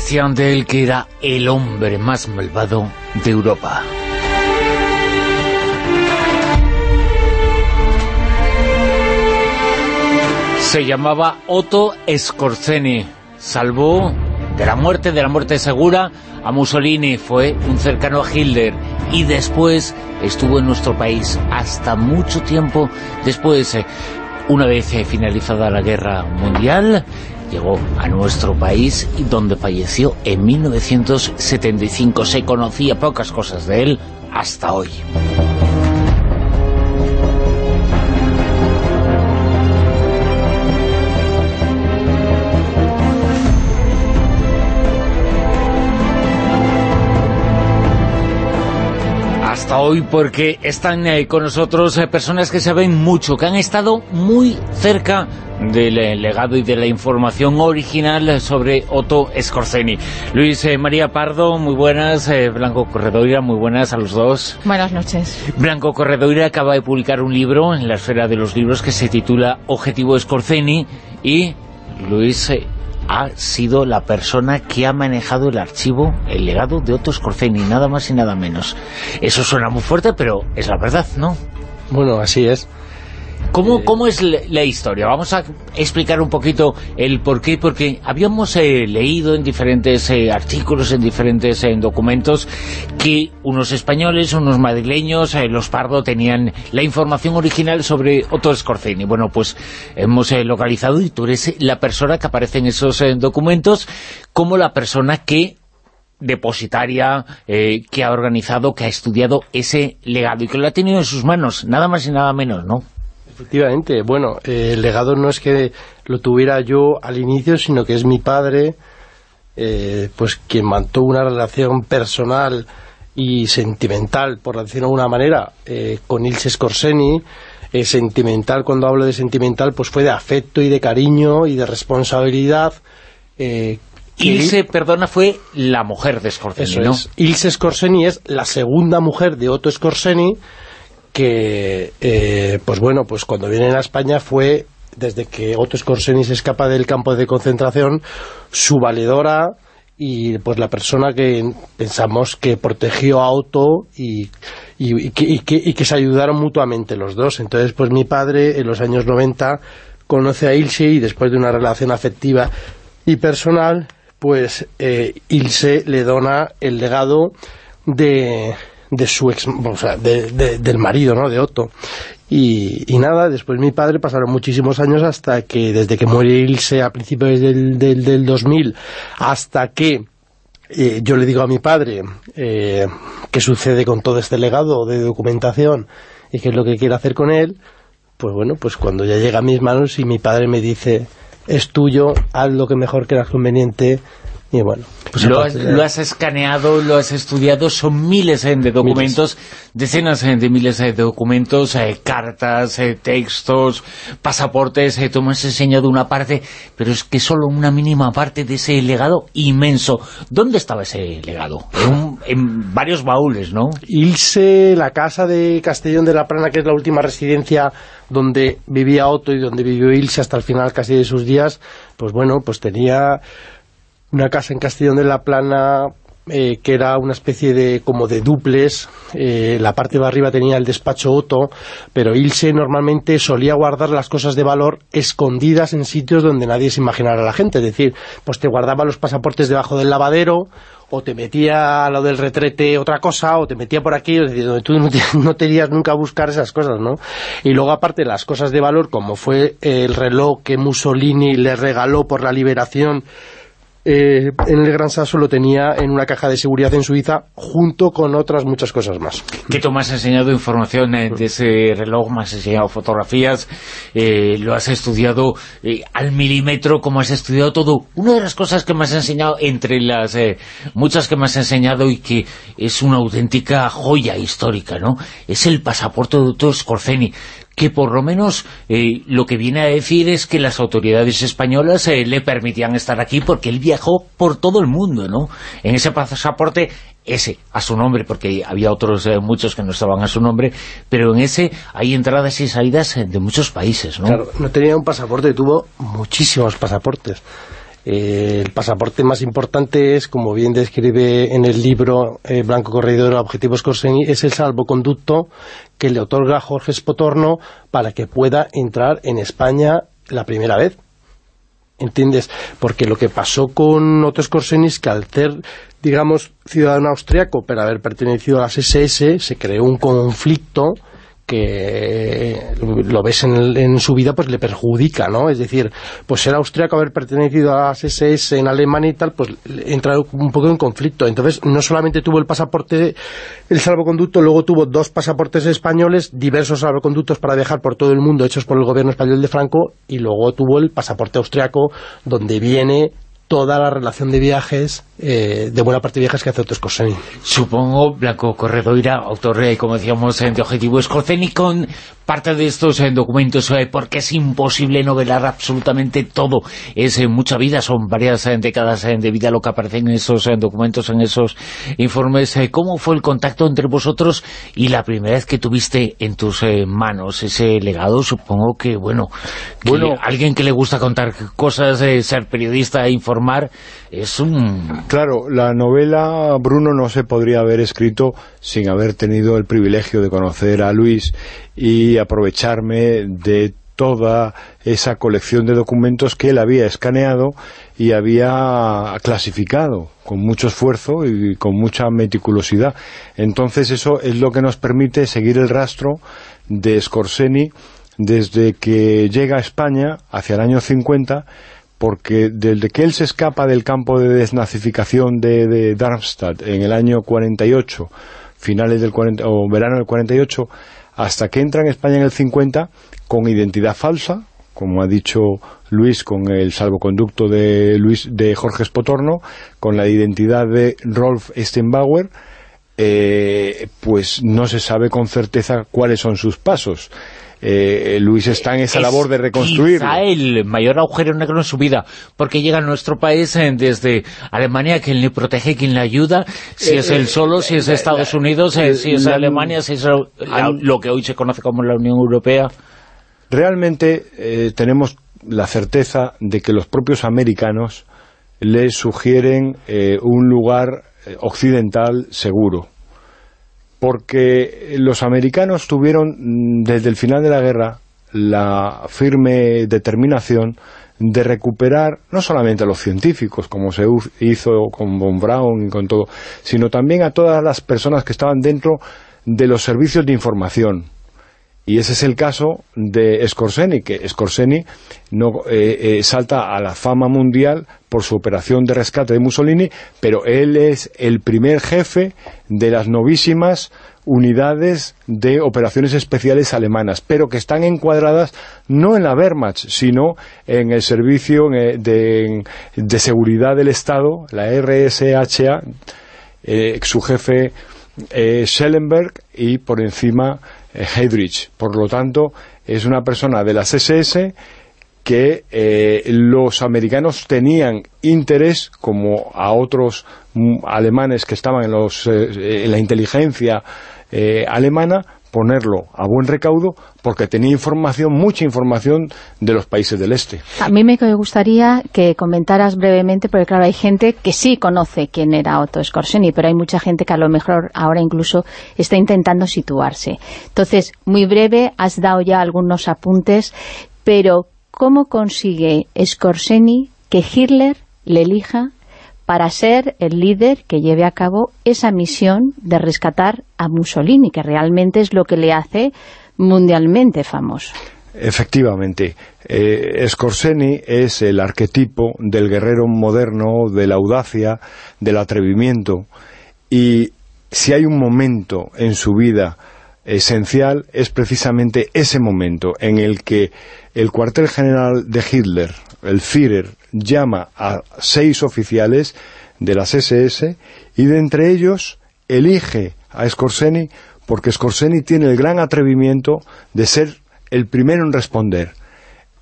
Decían de él que era el hombre más malvado de Europa. Se llamaba Otto Scorzeni. Salvó de la muerte, de la muerte segura, a Mussolini. Fue un cercano a Hitler. Y después estuvo en nuestro país hasta mucho tiempo después. Eh, una vez eh, finalizada la Guerra Mundial, llegó a nuestro país donde falleció en 1975. Se conocía pocas cosas de él hasta hoy. Hoy porque están eh, con nosotros eh, personas que saben mucho, que han estado muy cerca del eh, legado y de la información original sobre Otto Scorzeni. Luis María Pardo, muy buenas. Blanco Corredoira, muy buenas a los dos. Buenas noches. Blanco Corredoira acaba de publicar un libro en la esfera de los libros que se titula Objetivo Scorzeni y Luis ha sido la persona que ha manejado el archivo, el legado de Otto Scorzeni, nada más y nada menos. Eso suena muy fuerte, pero es la verdad, ¿no? Bueno, así es. ¿Cómo, eh, ¿Cómo, es la historia? Vamos a explicar un poquito el por qué, porque habíamos eh, leído en diferentes eh, artículos, en diferentes documentos, que unos españoles, unos madrileños, los Pardo, tenían la información original sobre Otto Scorzeni. Bueno, pues hemos localizado, y tú eres la persona que aparece en esos documentos, como la persona que depositaria que ha organizado, que ha estudiado ese legado y que lo ha tenido en sus manos, nada más y nada menos, ¿no? Efectivamente, bueno, eh, el legado no es que lo tuviera yo al inicio, sino que es mi padre, eh, pues quien mantuvo una relación personal y sentimental, por decirlo de alguna manera, eh, con Ilse Scorseni, sentimental, cuando hablo de sentimental, pues fue de afecto y de cariño y de responsabilidad. Ilse, perdona, fue la mujer de Scorseni, ¿no? Ilse Scorseni es la segunda mujer de Otto Scorseni, que, eh, pues bueno, pues cuando vienen a España fue, desde que Otto Scorseni se escapa del campo de concentración, su valedora y pues la persona que pensamos que protegió a Otto y, y, que, y, que, se ayudaron mutuamente los dos. Entonces, pues mi padre en los años 90 conoce a Ilse y después de una relación afectiva y personal, pues eh, Ilse le dona el legado de, de su ex, o sea, del marido, ¿no?, de Otto. Y, nada, después mi padre pasaron muchísimos años hasta que, desde que muere Ilse a principios del, del, del 2000, hasta que eh, yo le digo a mi padre eh, qué sucede con todo este legado de documentación y qué es lo que quiere hacer con él, pues bueno, pues cuando ya llega a mis manos y mi padre me dice, es tuyo, haz lo que mejor creas conveniente, y bueno, pues lo, has, escaneado, lo has estudiado, son miles eh, de documentos, decenas eh, de miles eh, de documentos, cartas, textos, pasaportes, tú me has enseñado una parte, pero es que solo una mínima parte de ese legado inmenso. ¿Dónde estaba ese legado? En, en varios baúles, ¿no? Ilse, la casa de Castellón de la Plana, que es la última residencia donde vivía Otto y donde vivió Ilse hasta el final casi de sus días, pues bueno, pues tenía una casa en Castellón de la Plana eh, que era una especie de como de duples, eh, la parte de arriba tenía el despacho Otto, pero Ilse normalmente solía guardar las cosas de valor escondidas en sitios donde nadie se imaginara la gente, es decir, pues te guardaba los pasaportes debajo del lavadero, o te metía a lo del retrete otra cosa, o te metía por aquí, donde tú no te, irías nunca a buscar esas cosas, ¿no? Y luego aparte las cosas de valor, como fue el reloj que Mussolini le regaló por la liberación eh, en el Gran Sasso lo tenía en una caja de seguridad en Suiza junto con otras muchas cosas más. Que tú me has enseñado información eh, de ese reloj, me has enseñado fotografías, eh, lo has estudiado al milímetro como has estudiado todo. Una de las cosas que me has enseñado, entre las muchas que me has enseñado y que es una auténtica joya histórica, ¿no? Es el pasaporte de Otto Scorzeni que por lo menos eh, lo que viene a decir es que las autoridades españolas eh, le permitían estar aquí porque él viajó por todo el mundo, ¿no? En ese pasaporte, ese, a su nombre, porque había otros eh, muchos que no estaban a su nombre, pero en ese hay entradas y salidas de muchos países, ¿no? Claro, no tenía un pasaporte, tuvo muchísimos pasaportes. Eh, el pasaporte más importante es, como bien describe en el libro eh, Blanco Corredor Objetivos Corseni, es el salvoconducto que le otorga Jorge Spotorno para que pueda entrar en España la primera vez. ¿Entiendes? Porque lo que pasó con Otto Skorseny es que al ser, digamos, ciudadano austriaco, pero haber pertenecido a las SS, se creó un conflicto que lo ves en, su vida, pues le perjudica, ¿no? Es decir, pues ser austriaco, haber pertenecido a las SS en Alemania y tal, pues entra un poco en conflicto. Entonces, no solamente tuvo el pasaporte, el salvoconducto, luego tuvo dos pasaportes españoles, diversos salvoconductos para viajar por todo el mundo, hechos por el gobierno español de Franco, y luego tuvo el pasaporte austriaco, donde viene toda la relación de viajes, eh, de buena parte de viajes que hace Otto Scorseni. Supongo, Blanco Corredoira, autor, como decíamos, de Objetivo Scorseni, con parte de estos eh, documentos, porque es imposible novelar absolutamente todo. Es mucha vida, son varias décadas de vida lo que aparece en esos documentos, en esos informes. ¿Cómo fue el contacto entre vosotros y la primera vez que tuviste en tus manos ese legado? Supongo que, bueno, bueno alguien que le gusta contar cosas, ser periodista e informar es un... Claro, la novela Bruno no se podría haber escrito sin haber tenido el privilegio de conocer a Luis y aprovecharme de toda esa colección de documentos que él había escaneado y había clasificado con mucho esfuerzo y con mucha meticulosidad. Entonces eso es lo que nos permite seguir el rastro de Scorseni desde que llega a España hacia el año 50 porque desde que él se escapa del campo de desnazificación de, Darmstadt en el año 48, finales del 40, o verano del 48, hasta que entra en España en el 50, con identidad falsa, como ha dicho Luis con el salvoconducto de Luis de Jorge Spotorno, con la identidad de Rolf Steinbauer, eh, pues no se sabe con certeza cuáles son sus pasos. Eh, Luis está en esa labor de reconstruir. Quizá el mayor agujero negro en su vida, porque llega a nuestro país eh, desde Alemania, quien le protege, quien le ayuda, si es él solo, si es Estados Unidos, eh, si es Alemania, si es lo que hoy se conoce como la Unión Europea. Realmente tenemos la certeza de que los propios americanos le sugieren un lugar occidental seguro porque los americanos tuvieron mm, desde el final de la guerra la firme determinación de recuperar no solamente a los científicos, como se hizo con Von Braun y con todo, sino también a todas las personas que estaban dentro de los servicios de información, y ese es el caso de Scorseni, que Scorseni no, eh, eh, salta a la fama mundial por su operación de rescate de Mussolini, pero él es el primer jefe de las novísimas unidades de operaciones especiales alemanas, pero que están encuadradas no en la Wehrmacht, sino en el servicio eh, de, seguridad del Estado, la RSHA, su jefe Schellenberg y por encima eh, Heydrich. Por lo tanto, es una persona de las SS que eh, los americanos tenían interés, como a otros mm, alemanes que estaban en, los, eh, en la inteligencia alemana, ponerlo a buen recaudo porque tenía información, mucha información de los países del este. A mí me gustaría que comentaras brevemente, porque claro, hay gente que sí conoce quién era Otto Skorseny, pero hay mucha gente que a lo mejor ahora incluso está intentando situarse. Entonces, muy breve, has dado ya algunos apuntes, pero ¿cómo consigue Skorseny que Hitler le elija para ser el líder que lleve a cabo esa misión de rescatar a Mussolini, que realmente es lo que le hace mundialmente famoso. Efectivamente, eh, es el arquetipo del guerrero moderno, de la audacia, del atrevimiento, y si hay un momento en su vida esencial, es precisamente ese momento en el que el cuartel general de Hitler, el Führer, llama a seis oficiales de las SS y de entre ellos elige a Scorseni porque Scorseni tiene el gran atrevimiento de ser el primero en responder.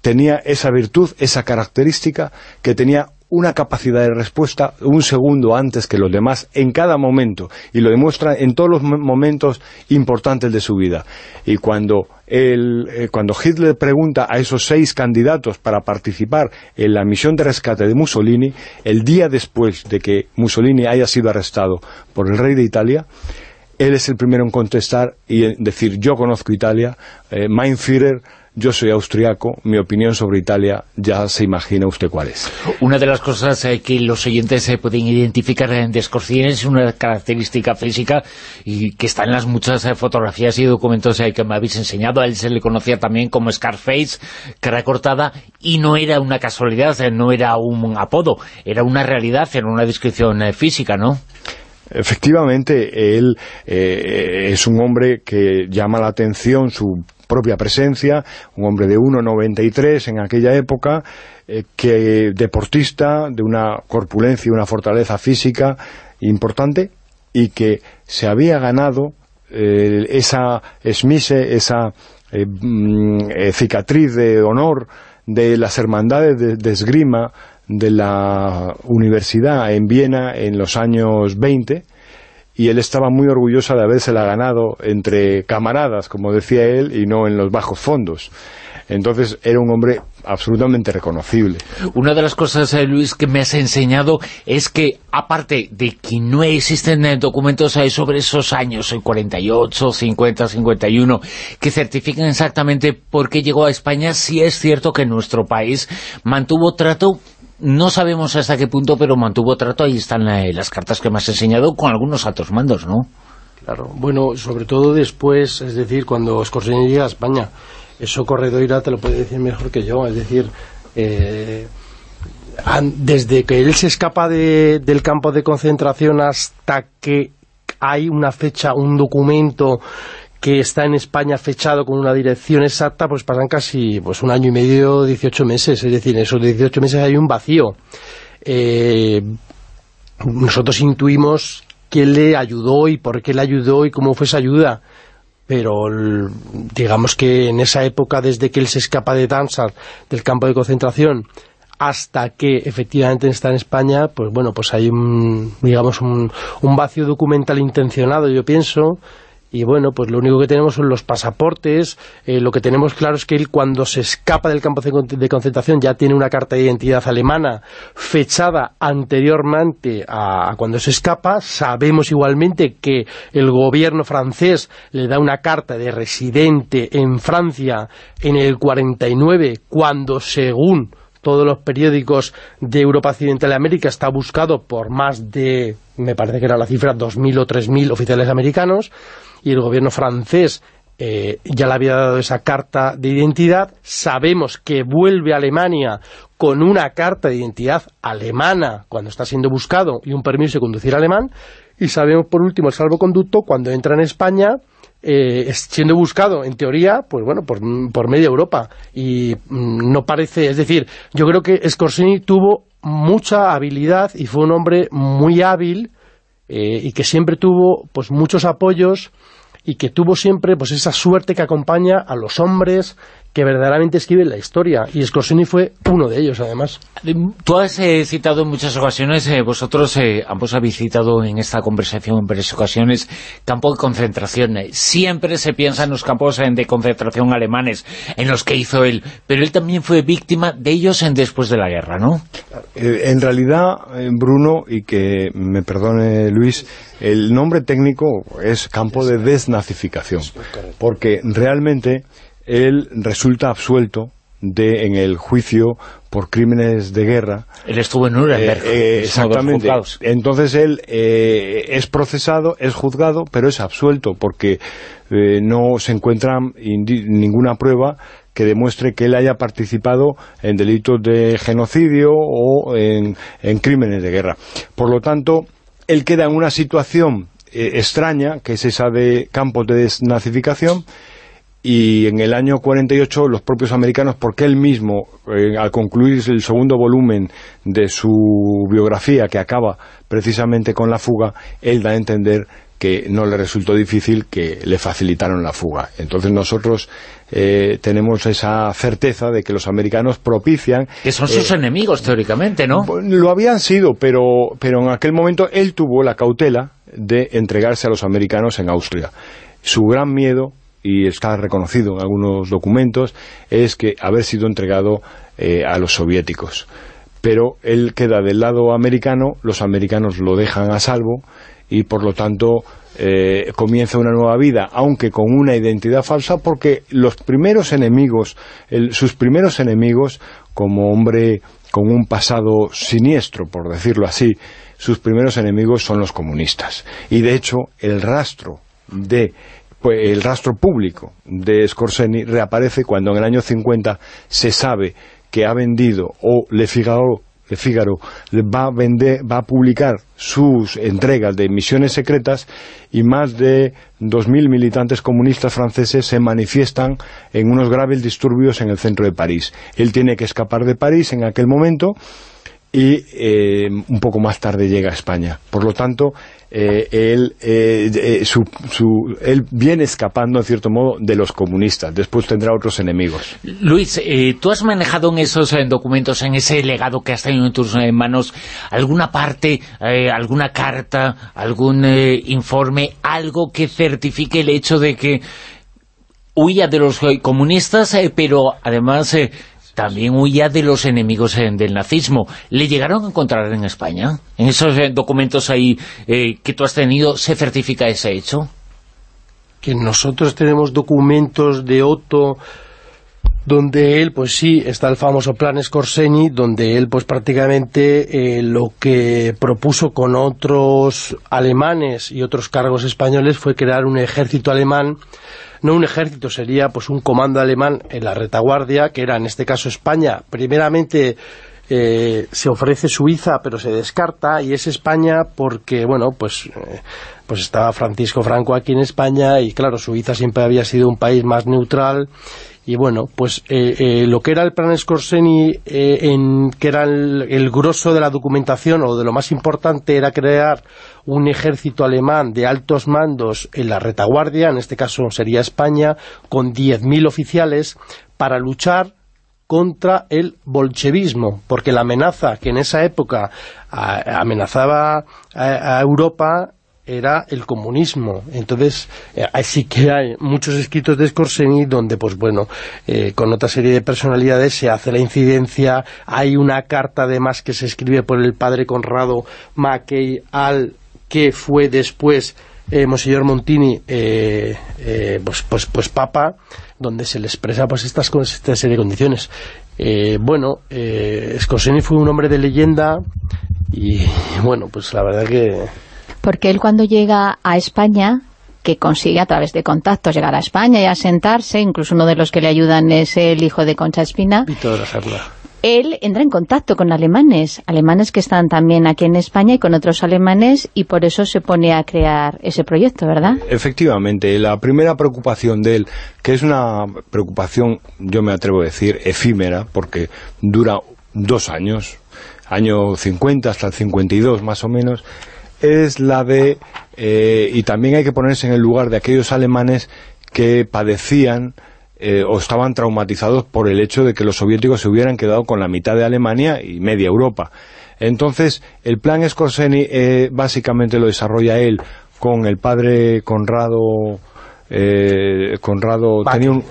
Tenía esa virtud, esa característica que tenía una capacidad de respuesta un segundo antes que los demás en cada momento y lo demuestra en todos los momentos importantes de su vida. Y cuando, eh, cuando Hitler pregunta a esos seis candidatos para participar en la misión de rescate de Mussolini, el día después de que Mussolini haya sido arrestado por el rey de Italia, él es el primero en contestar y decir yo conozco Italia, eh, Mein Führer yo soy austriaco, mi opinión sobre Italia ya se imagina usted cuál es. Una de las cosas eh, que los oyentes se pueden identificar en Descorcines es una característica física y que está en las muchas eh, fotografías y documentos eh, que me habéis enseñado. A él se le conocía también como Scarface, cara cortada, y no era una casualidad, no era un apodo, era una realidad, era una descripción física, ¿no? Efectivamente, él es un hombre que llama la atención su propia presencia, un hombre de 1,93 en aquella época, eh, que deportista, de una corpulencia y una fortaleza física importante, y que se había ganado eh, esa esmise, esa eh, mm, cicatriz de honor de las hermandades de, esgrima de la universidad en Viena en los años 20, y él estaba muy orgulloso de habérsela ganado entre camaradas, como decía él, y no en los bajos fondos. Entonces era un hombre absolutamente reconocible. Una de las cosas, eh, Luis, que me has enseñado es que, aparte de que no existen eh, documentos eh, sobre esos años, el 48, 50, 51, que certifiquen exactamente por qué llegó a España, sí es cierto que nuestro país mantuvo trato no sabemos hasta qué punto, pero mantuvo trato, ahí están eh, las cartas que me has enseñado, con algunos altos mandos, ¿no? Claro, bueno, sobre todo después, es decir, cuando Scorsese llega a España, eso Corredoira te lo puede decir mejor que yo, es decir, eh, desde que él se escapa del campo de concentración hasta que hay una fecha, un documento que está en España fechado con una dirección exacta, pues pasan casi pues un año y medio, 18 meses. Es decir, en esos 18 meses hay un vacío. Eh, nosotros intuimos quién le ayudó y por qué le ayudó y cómo fue esa ayuda. Pero digamos que en esa época, desde que él se escapa de Danzar, del campo de concentración, hasta que efectivamente está en España, pues bueno, pues hay un, digamos, un, un vacío documental intencionado, yo pienso, y bueno, pues lo único que tenemos son los pasaportes, eh, lo que tenemos claro es que él cuando se escapa del campo de concentración ya tiene una carta de identidad alemana fechada anteriormente a, cuando se escapa, sabemos igualmente que el gobierno francés le da una carta de residente en Francia en el 49, cuando según todos los periódicos de Europa Occidental y América está buscado por más de, me parece que era la cifra, 2.000 o 3.000 oficiales americanos, y el gobierno francés eh, ya le había dado esa carta de identidad, sabemos que vuelve a Alemania con una carta de identidad alemana cuando está siendo buscado y un permiso de conducir alemán, y sabemos por último el salvoconducto cuando entra en España eh, siendo buscado, en teoría, pues bueno, por, por media Europa. Y mm, no parece, es decir, yo creo que Scorsini tuvo mucha habilidad y fue un hombre muy hábil eh, y que siempre tuvo pues muchos apoyos y que tuvo siempre pues esa suerte que acompaña a los hombres que verdaderamente escriben la historia, y Scorsini fue uno de ellos, además. Tú has eh, citado en muchas ocasiones, eh, vosotros ambos habéis citado en esta conversación en varias ocasiones, campo de concentración. siempre se piensa en los campos de concentración alemanes, en los que hizo él, pero él también fue víctima de ellos en después de la guerra, ¿no? en realidad, Bruno, y que me perdone Luis, el nombre técnico es campo de desnazificación, porque realmente él resulta absuelto de, en el juicio por crímenes de guerra. Él estuvo en Nuremberg. Eh, eh, exactamente. Entonces él eh, es procesado, es juzgado, pero es absuelto porque no se encuentra ninguna prueba que demuestre que él haya participado en delitos de genocidio o en crímenes de guerra. Por lo tanto, él queda en una situación eh, extraña, que es esa de campos de desnazificación, y en el año 48 los propios americanos, porque él mismo, eh, al concluir el segundo volumen de su biografía, que acaba precisamente con la fuga, él da a entender que no le resultó difícil que le facilitaron la fuga. Entonces nosotros eh, tenemos esa certeza de que los americanos propician... Que son sus eh, enemigos, teóricamente, ¿no? Lo habían sido, pero, pero en aquel momento él tuvo la cautela de entregarse a los americanos en Austria. Su gran miedo, y está reconocido en algunos documentos, es que haber sido entregado eh, a los soviéticos. Pero él queda del lado americano, los americanos lo dejan a salvo, y por lo tanto eh, comienza una nueva vida, aunque con una identidad falsa, porque los primeros enemigos, sus primeros enemigos, como hombre con un pasado siniestro, por decirlo así, sus primeros enemigos son los comunistas. Y de hecho, el rastro de pues, el rastro público de Scorseni reaparece cuando en el año 50 se sabe que ha vendido o Le Figaro Fígaro va a, vender, va a publicar sus entregas de misiones secretas y más de 2.000 militantes comunistas franceses se manifiestan en unos graves disturbios en el centro de París. Él tiene que escapar de París en aquel momento y eh, un poco más tarde llega a España. Por lo tanto, eh, él, eh, él viene escapando, en cierto modo, de los comunistas. Después tendrá otros enemigos. Luis, tú has manejado en esos documentos, en ese legado que has tenido en tus manos, alguna parte, alguna carta, algún informe, algo que certifique el hecho de que huía de los comunistas, pero además también huía de los enemigos eh, del nazismo. ¿Le llegaron a encontrar en España? ¿En esos eh, documentos ahí eh, que tú has tenido se certifica ese hecho? Que nosotros tenemos documentos de Otto donde él, pues sí, está el famoso plan Scorseni, donde él pues prácticamente lo que propuso con otros alemanes y otros cargos españoles fue crear un ejército alemán no un ejército, sería pues un comando alemán en la retaguardia, que era en este caso España. Primeramente eh, se ofrece Suiza, pero se descarta, y es España porque, bueno, pues, eh, pues estaba Francisco Franco aquí en España, y claro, Suiza siempre había sido un país más neutral, y bueno, pues eh, eh, lo que era el plan Scorseni, eh, en, que era el, el, grosso de la documentación, o de lo más importante, era crear un ejército alemán de altos mandos en la retaguardia, en este caso sería España, con 10.000 oficiales, para luchar contra el bolchevismo, porque la amenaza que en esa época amenazaba a Europa era el comunismo. Entonces, eh, sí que hay muchos escritos de Scorseni donde, pues bueno, eh, con otra serie de personalidades se hace la incidencia. Hay una carta, además, que se escribe por el padre Conrado Mackey al que fue después eh, Monseñor Montini, eh, pues, pues, pues papa, donde se le expresa pues estas esta serie de condiciones. bueno, Scorseni fue un hombre de leyenda y bueno, pues la verdad que porque él cuando llega a España que consigue a través de contactos llegar a España y asentarse, incluso uno de los que le ayudan es el hijo de Concha Espina, él entra en contacto con alemanes, alemanes que están también aquí en España y con otros alemanes y por eso se pone a crear ese proyecto, ¿verdad? Efectivamente, la primera preocupación de él, que es una preocupación, yo me atrevo a decir, efímera, porque dura dos años, año 50 hasta el 52 más o menos, es la de, eh, y también hay que ponerse en el lugar de aquellos alemanes que padecían eh, o estaban traumatizados por el hecho de que los soviéticos se hubieran quedado con la mitad de Alemania y media Europa. Entonces, el plan Scorseni eh, básicamente lo desarrolla él con el padre Conrado... Conrado tenía un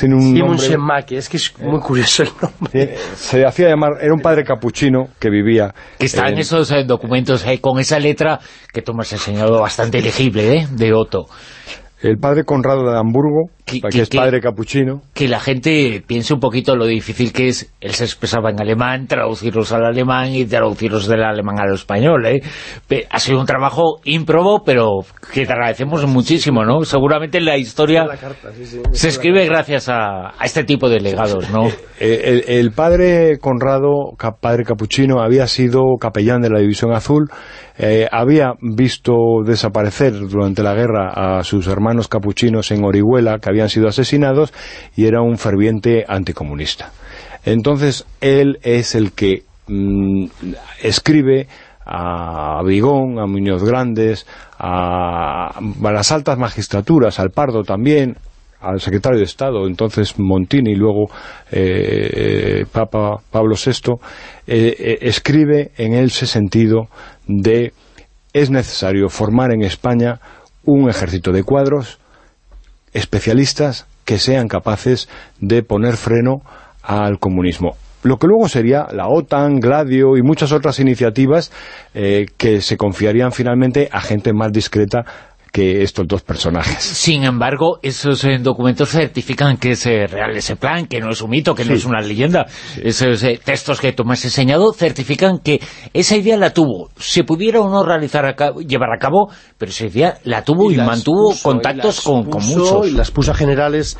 tiene un nombre... es que es muy curioso el nombre. Se hacía llamar, era un padre capuchino que vivía... Que está en, esos eh, documentos, eh, con esa letra que tú me has enseñado bastante legible, ¿eh? de Otto el padre Conrado de Hamburgo, que, es padre capuchino. Que la gente piense un poquito lo difícil que es, él se expresaba en alemán, traducirlos al alemán y traducirlos del alemán al español. ¿eh? Ha sido un trabajo ímprobo, pero que te agradecemos muchísimo, ¿no? Seguramente la historia se escribe gracias a, este tipo de legados, ¿no? Eh, el, padre Conrado, padre capuchino, había sido capellán de la División Azul, eh, había visto desaparecer durante la guerra a sus hermanos capuchinos en Orihuela, que habían sido asesinados, y era un ferviente anticomunista. Entonces, él es el que mm, escribe a Vigón, a Muñoz Grandes, a, las altas magistraturas, al Pardo también, al secretario de Estado, entonces Montini, y luego eh, Papa Pablo VI, eh, eh, escribe en ese sentido de es necesario formar en España un ejército de cuadros especialistas que sean capaces de poner freno al comunismo. Lo que luego sería la OTAN, Gladio y muchas otras iniciativas eh, que se confiarían finalmente a gente más discreta que estos dos personajes. Sin embargo, esos eh, documentos certifican que es eh, real ese plan, que no es un mito, que no es una leyenda. Esos eh, textos que tú me has enseñado certifican que esa idea la tuvo. Se pudiera o no realizar llevar a cabo, pero esa idea la tuvo y, mantuvo contactos con, muchos. Y las puso generales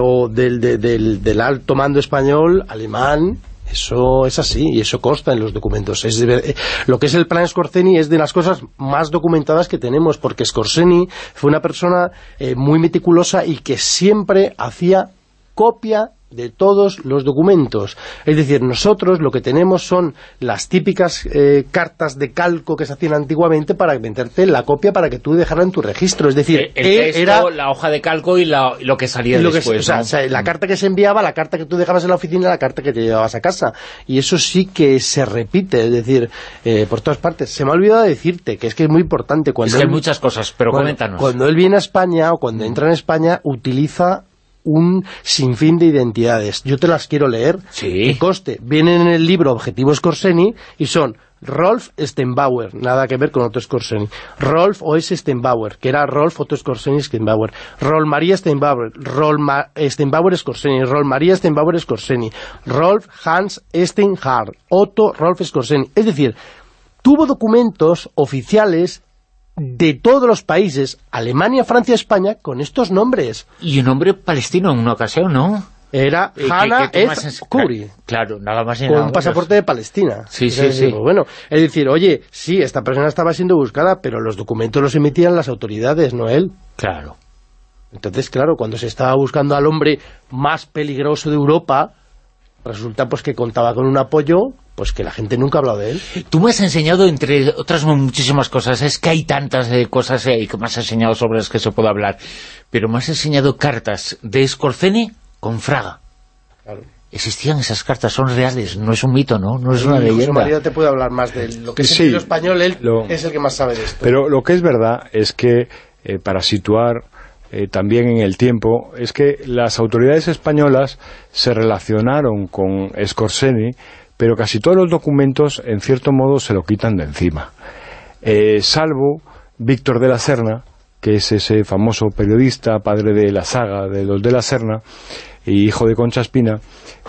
o del, del, del alto mando español, alemán, eso es así y eso consta en los documentos. Es eh, lo que es el plan Scorseni es de las cosas más documentadas que tenemos, porque Scorseni fue una persona eh, muy meticulosa y que siempre hacía copia de todos los documentos. Es decir, nosotros lo que tenemos son las típicas eh, cartas de calco que se hacían antiguamente para meterte la copia para que tú dejaras en tu registro. Es decir, era la hoja de calco y, lo que salía después. la carta que se enviaba, la carta que tú dejabas en la oficina, la carta que te llevabas a casa. Y eso sí que se repite, es decir, eh, por todas partes. Se me ha olvidado decirte que es que es muy importante. Cuando es que hay muchas cosas, pero coméntanos. Cuando él viene a España o cuando entra en España, utiliza un sinfín de identidades. Yo te las quiero leer. Sí. coste. Vienen en el libro Objetivos Corseni y son Rolf Steinbauer, nada que ver con Otto Skorseni. Rolf O.S. Steinbauer, que era Rolf Otto Skorseni Steinbauer. Rolf María Steinbauer, Rolf Steinbauer Skorseni, Rolf María Steinbauer Skorseni, Rolf Hans Steinhardt, Otto Rolf Skorseni. Es decir, tuvo documentos oficiales de todos los países, Alemania, Francia, España, con estos nombres. Y un nombre palestino en una ocasión, ¿no? Era Hanna Kuri. Claro, nada más Con un pasaporte de Palestina. Sí, sí, sí. bueno, es decir, oye, sí, esta persona estaba siendo buscada, pero los documentos los emitían las autoridades, no él. Claro. Entonces, claro, cuando se estaba buscando al hombre más peligroso de Europa, resulta pues que contaba con un apoyo pues que la gente nunca ha hablado de él. Tú me has enseñado, entre otras muchísimas cosas, es que hay tantas eh, cosas eh, que me has enseñado sobre las que se puede hablar, pero me has enseñado cartas de Scorceni con Fraga. Claro. Existían esas cartas, son reales, no es un mito, ¿no? No es una leyenda. María te puede hablar más de lo que es el español, él es el que más sabe de esto. Pero lo que es verdad es que, eh, para situar también en el tiempo, es que las autoridades españolas se relacionaron con Scorseni pero casi todos los documentos, en cierto modo, se lo quitan de encima. Eh, salvo Víctor de la Serna, que es ese famoso periodista, padre de la saga de los de la Serna, y hijo de Concha Espina,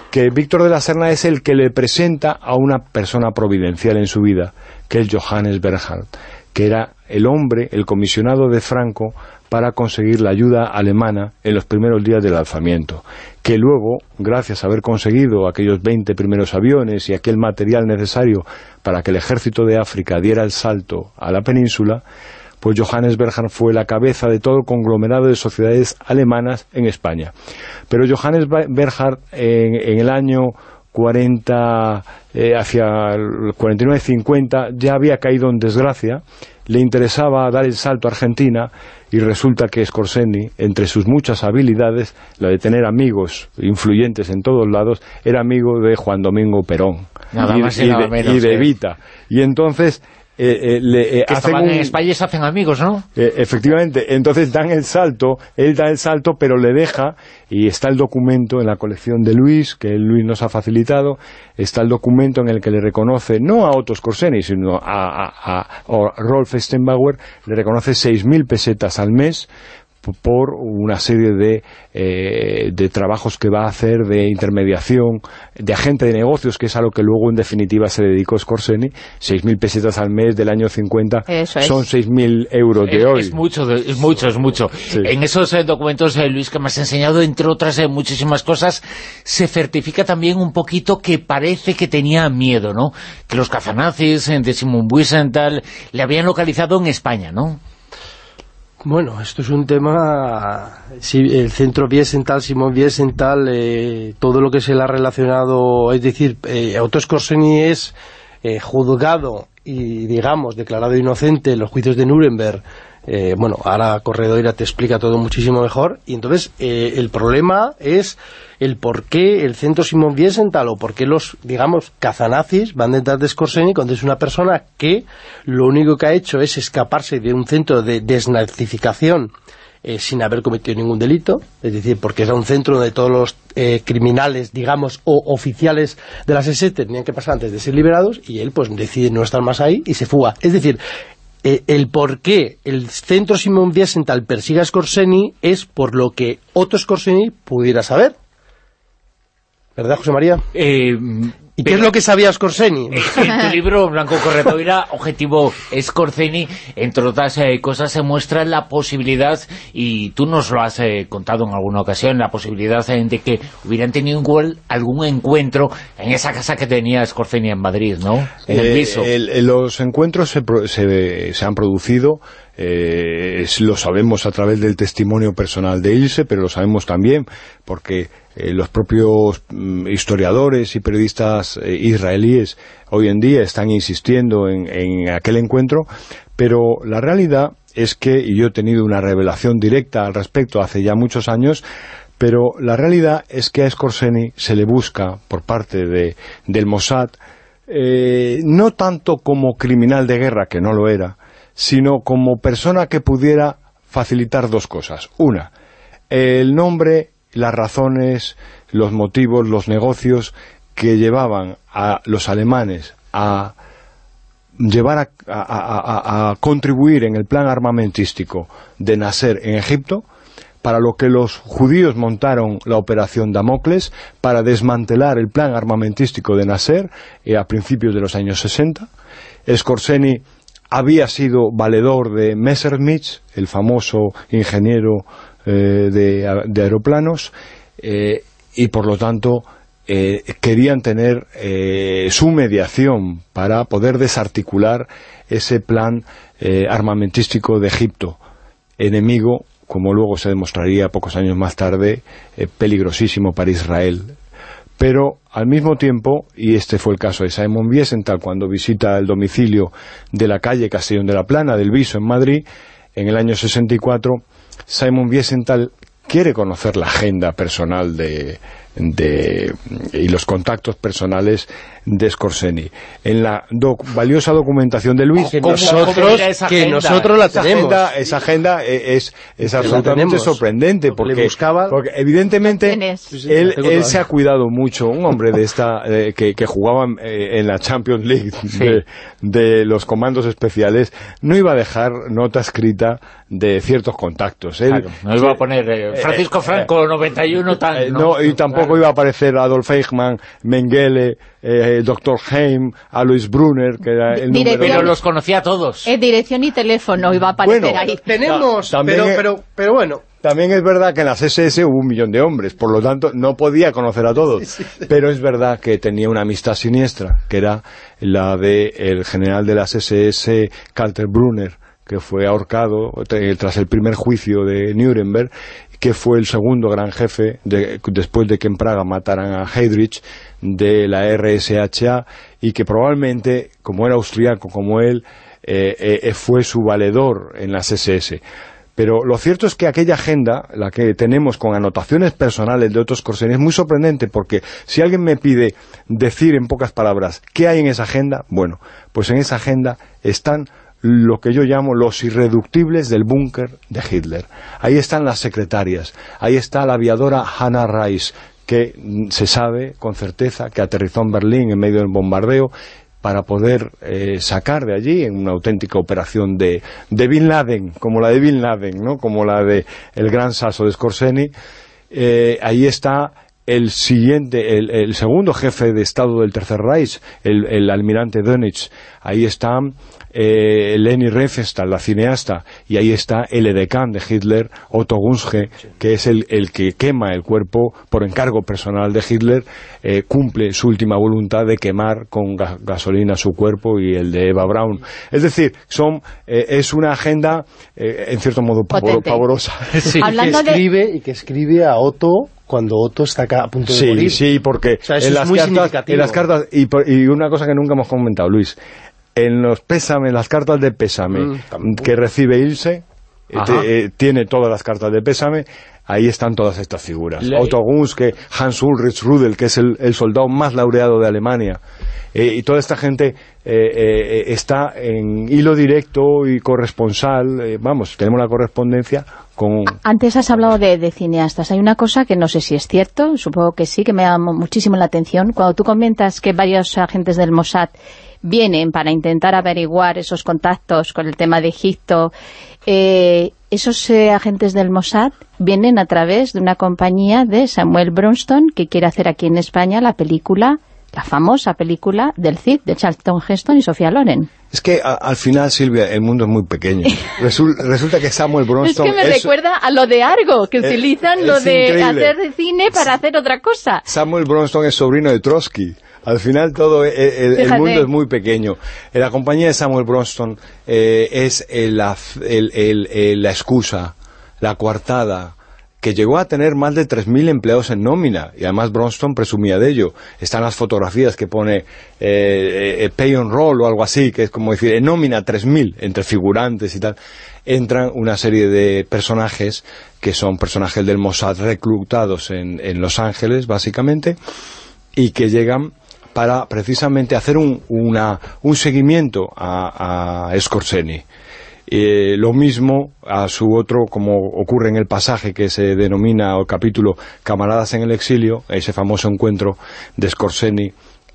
que Víctor de la Serna es el que le presenta a una persona providencial en su vida, que es Johannes Berhard, que era el hombre, el comisionado de Franco para conseguir la ayuda alemana en los primeros días del alzamiento, que luego, gracias a haber conseguido aquellos 20 primeros aviones y aquel material necesario para que el ejército de África diera el salto a la península, pues Johannes Berhard fue la cabeza de todo el conglomerado de sociedades alemanas en España. Pero Johannes Berhard en, el año 40, eh, hacia el 49-50, ya había caído en desgracia, le interesaba dar el salto a Argentina y resulta que Scorseni, entre sus muchas habilidades, la de tener amigos influyentes en todos lados, era amigo de Juan Domingo Perón y, de Evita. Y entonces eh, eh, eh, en España se hacen amigos, ¿no? efectivamente, entonces dan el salto, él da el salto, pero le deja, y está el documento en la colección de Luis, que Luis nos ha facilitado, está el documento en el que le reconoce, no a Otto Skorseni, sino a, a, a Rolf Steinbauer, le reconoce 6.000 pesetas al mes por una serie de, eh, de trabajos que va a hacer de intermediación, de agente de negocios, que es a lo que luego en definitiva se dedicó Scorseni, 6.000 pesetas al mes del año 50, son 6.000 euros de hoy. Es mucho, es mucho, es mucho. En esos eh, documentos, eh, Luis, que me has enseñado, entre otras muchísimas cosas, se certifica también un poquito que parece que tenía miedo, ¿no? Que los cazanazis de Simón Wiesenthal le habían localizado en España, ¿no? Bueno, esto es un tema, si el centro Wiesenthal, Simón Wiesenthal, eh, todo lo que se le ha relacionado, es decir, eh, Otto Skorseni es eh, juzgado y, digamos, declarado inocente en los juicios de Nuremberg, eh, bueno, ahora Corredoira te explica todo muchísimo mejor, y entonces eh, el problema es el por qué el centro Simón Wiesenthal o por qué los, digamos, cazanazis van detrás de Skorseny cuando es una persona que lo único que ha hecho es escaparse de un centro de desnazificación eh, sin haber cometido ningún delito, es decir, porque era un centro donde todos los eh, criminales, digamos, o oficiales de la SS tenían que pasar antes de ser liberados, y él pues decide no estar más ahí y se fuga. Es decir, eh, el por qué el centro Simón Wiesenthal persiga a Skorseny es por lo que Otto Skorseny pudiera saber. ¿Verdad, José María? Eh, ¿Y qué es lo que sabía Scorseni? En tu libro, Blanco Corretoira, Objetivo Scorseni, entre otras eh, cosas, se muestra la posibilidad, y tú nos lo has eh, contado en alguna ocasión, la posibilidad eh, de que hubieran tenido igual algún encuentro en esa casa que tenía Scorseni en Madrid, ¿no? En el piso. los encuentros se, se, se han producido eh, lo sabemos a través del testimonio personal de Ilse, pero lo sabemos también porque eh, los propios mm, historiadores y periodistas eh, israelíes hoy en día están insistiendo en, en, aquel encuentro, pero la realidad es que, y yo he tenido una revelación directa al respecto hace ya muchos años, pero la realidad es que a Skorseny se le busca por parte de, del Mossad eh, no tanto como criminal de guerra, que no lo era, sino como persona que pudiera facilitar dos cosas. Una, el nombre, las razones, los motivos, los negocios que llevaban a los alemanes a llevar a, contribuir en el plan armamentístico de Nasser en Egipto, para lo que los judíos montaron la operación Damocles para desmantelar el plan armamentístico de Nasser eh, a principios de los años 60. Skorseny había sido valedor de Messerschmitt, el famoso ingeniero eh, de, de, aeroplanos, eh, y por lo tanto eh, querían tener eh, su mediación para poder desarticular ese plan eh, armamentístico de Egipto, enemigo, como luego se demostraría pocos años más tarde, peligrosísimo para Israel. Pero al mismo tiempo, y este fue el caso de Simon Wiesenthal cuando visita el domicilio de la calle Castellón de la Plana del Viso en Madrid, en el año 64, Simon Wiesenthal quiere conocer la agenda personal de, de, y los contactos personales de Scorseni. En la doc, valiosa documentación de Luis, que nosotros, que nosotros la esa tenemos. Agenda, esa agenda es, es absolutamente sorprendente, porque, buscaba... porque evidentemente él, él se ha cuidado mucho, un hombre de esta eh, que, que, jugaba eh, en la Champions League sí. de, de, los comandos especiales, no iba a dejar nota escrita de ciertos contactos. Él, claro, no iba a poner eh, Francisco Franco 91 tal. No, no y tampoco claro. iba a aparecer Adolf Eichmann, Mengele, eh, Dr. Heim, Alois Brunner, que era el número... Pero los conocía a todos. Eh, dirección y teléfono iba a aparecer bueno, ahí. Tenemos, pero, pero, pero bueno... También es verdad que en las SS hubo un millón de hombres, por lo tanto no podía conocer a todos. Sí, sí. Pero es verdad que tenía una amistad siniestra, que era la del de general de las SS, Kalter Brunner, que fue ahorcado tras el primer juicio de Nuremberg, que fue el segundo gran jefe, de, después de que en Praga mataran a Heydrich, de la RSHA, y que probablemente, como era austriaco como él, eh, eh, fue su valedor en las SS. Pero lo cierto es que aquella agenda, la que tenemos con anotaciones personales de otros Corseni, es muy sorprendente porque si alguien me pide decir en pocas palabras qué hay en esa agenda, bueno, pues en esa agenda están lo que yo llamo los irreductibles del búnker de Hitler. Ahí están las secretarias, ahí está la aviadora Hannah Rice, que se sabe con certeza que aterrizó en Berlín en medio del bombardeo para poder eh, sacar de allí en una auténtica operación de, de, Bin Laden, como la de Bin Laden, ¿no? como la de el gran saso de Skorseny. Eh, ahí está el siguiente, el, el, segundo jefe de Estado del Tercer Reich, el, el almirante Dönitz. Ahí está eh, Leni Riefenstahl, la cineasta, y ahí está el edecán de Hitler, Otto Gunske, que es el, el, que quema el cuerpo por encargo personal de Hitler, eh, cumple su última voluntad de quemar con ga gasolina su cuerpo y el de Eva Braun. Es decir, son eh, es una agenda, eh, en cierto modo, pavor, pavorosa. Sí. Hablando que escribe, de... Y que escribe a Otto cuando Otto está acá a punto de sí, morir. Sí, porque O sea, en, es las muy cartas, en las cartas, y, por- y una cosa que nunca hemos comentado, Luis, en los pésame, en las cartas de pésame Mm, que recibe Ilse, eh, eh, tiene todas las cartas de pésame, ahí están todas estas figuras. Le- Otto Gunske, Hans Ulrich Rudel, que es el, el soldado más laureado de Alemania, eh, y toda esta gente eh, eh, está en hilo directo y corresponsal, eh, vamos, tenemos la correspondencia con... Antes has hablado de, de cineastas. Hay una cosa que no sé si es cierto, supongo que sí, que me llama muchísimo la atención. Cuando tú comentas que varios agentes del Mossad vienen para intentar averiguar esos contactos con el tema de Egipto, eh, esos eh, agentes del Mossad vienen a través de una compañía de Samuel Bronston que quiere hacer aquí en España la película, la famosa película del Cid, de Charlton Heston y Sofía Loren. Es que a- al final, Silvia, el mundo es muy pequeño. Resul- resulta que Samuel Es Bronston que me recuerda a lo de Argo, que es- utilizan lo es de increíble. hacer de cine para hacer otra cosa. Samuel Bronston es sobrino de Trotsky. Al final todo e- e- el, mundo es muy pequeño. Eh, La compañía de Samuel Bronston eh, es el- la, la excusa, la coartada, que llegó a tener más de 3.000 empleados en nómina, y además Bronston presumía de ello. Están las fotografías que pone eh, eh, pay on roll o algo así, que es como decir, en nómina 3.000, entre figurantes y tal. Entran una serie de personajes que son personajes del Mossad reclutados en, en Los Ángeles, básicamente, y que llegan para precisamente hacer un, una- un seguimiento a, a Scorseni. Eh, lo mismo a su otro, como ocurre en el pasaje que se denomina o capítulo Camaradas en el exilio, ese famoso encuentro de Scorseni